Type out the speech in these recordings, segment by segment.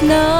snow.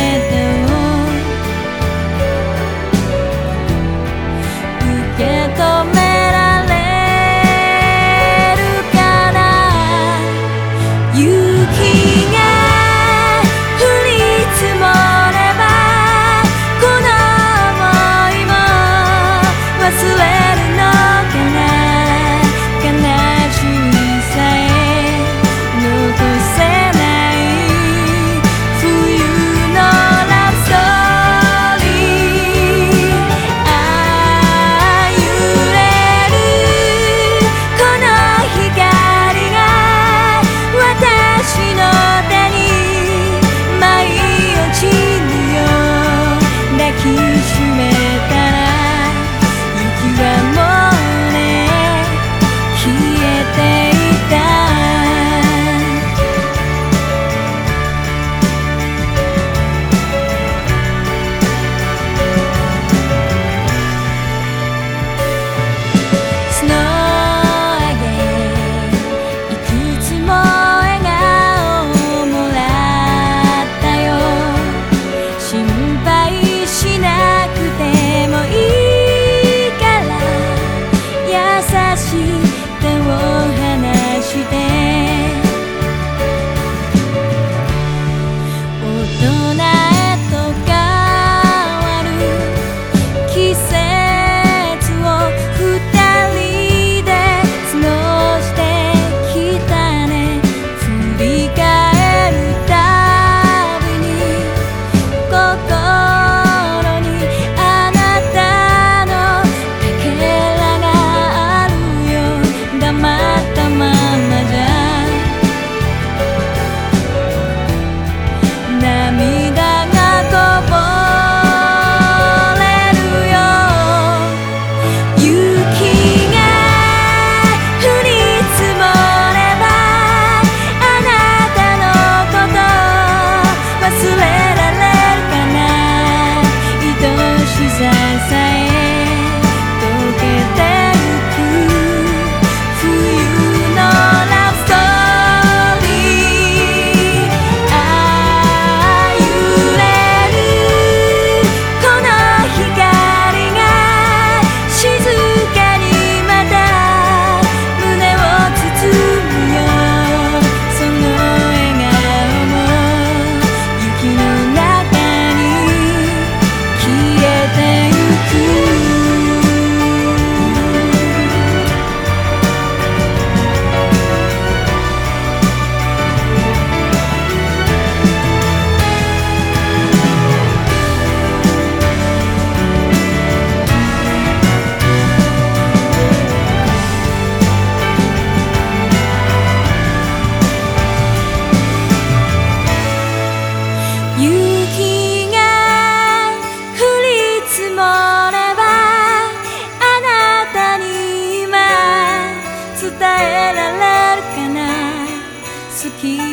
伝えられるかな？好き。